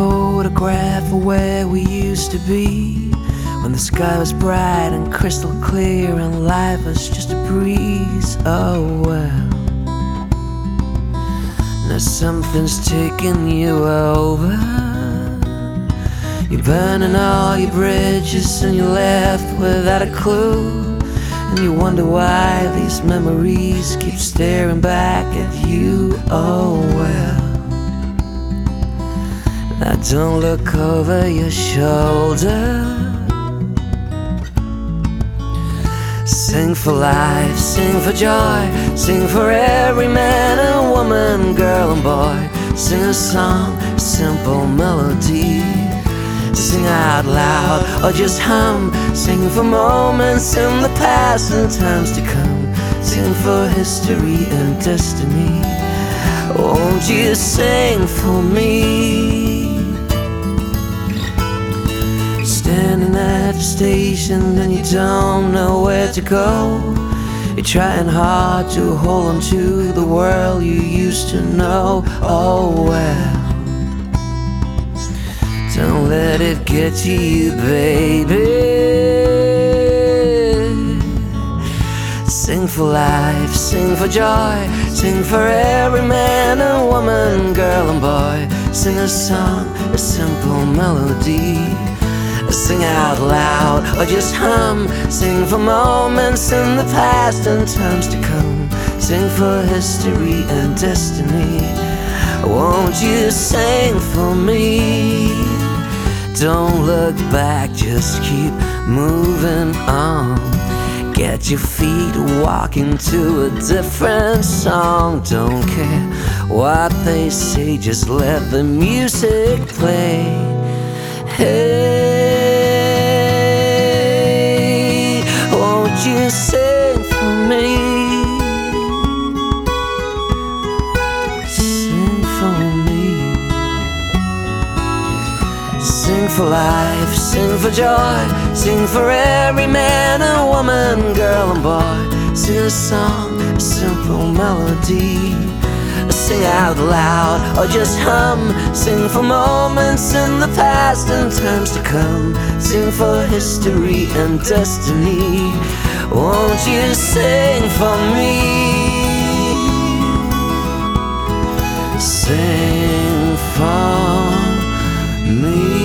photograph of where we used to be when the sky was bright and crystal clear and life was just a breeze. Oh well. Now something's taking you over. You're burning all your bridges and you're left without a clue. And you wonder why these memories keep staring back at you. Oh well. Don't look over your shoulder. Sing for life, sing for joy, sing for every man and woman, girl and boy. Sing a song, simple melody. Sing out loud or just hum. Sing for moments in the past and times to come. Sing for history and destiny. Won't you sing for me? At the station and you don't know where to go. You're trying hard to hold on to the world you used to know. Oh well. Don't let it get to you, baby. Sing for life, sing for joy, sing for every man and woman, girl and boy. Sing a song, a simple melody. Sing out loud or just hum. Sing for moments in the past and times to come. Sing for history and destiny. Won't you sing for me? Don't look back, just keep moving on. Get your feet walking to a different song. Don't care what they say, just let the music play. Hey, for life, sing for joy, sing for every man and woman, girl and boy. Sing a song, a simple melody. Sing out loud or just hum. Sing for moments in the past and times to come. Sing for history and destiny. Won't you sing for me? Sing for me.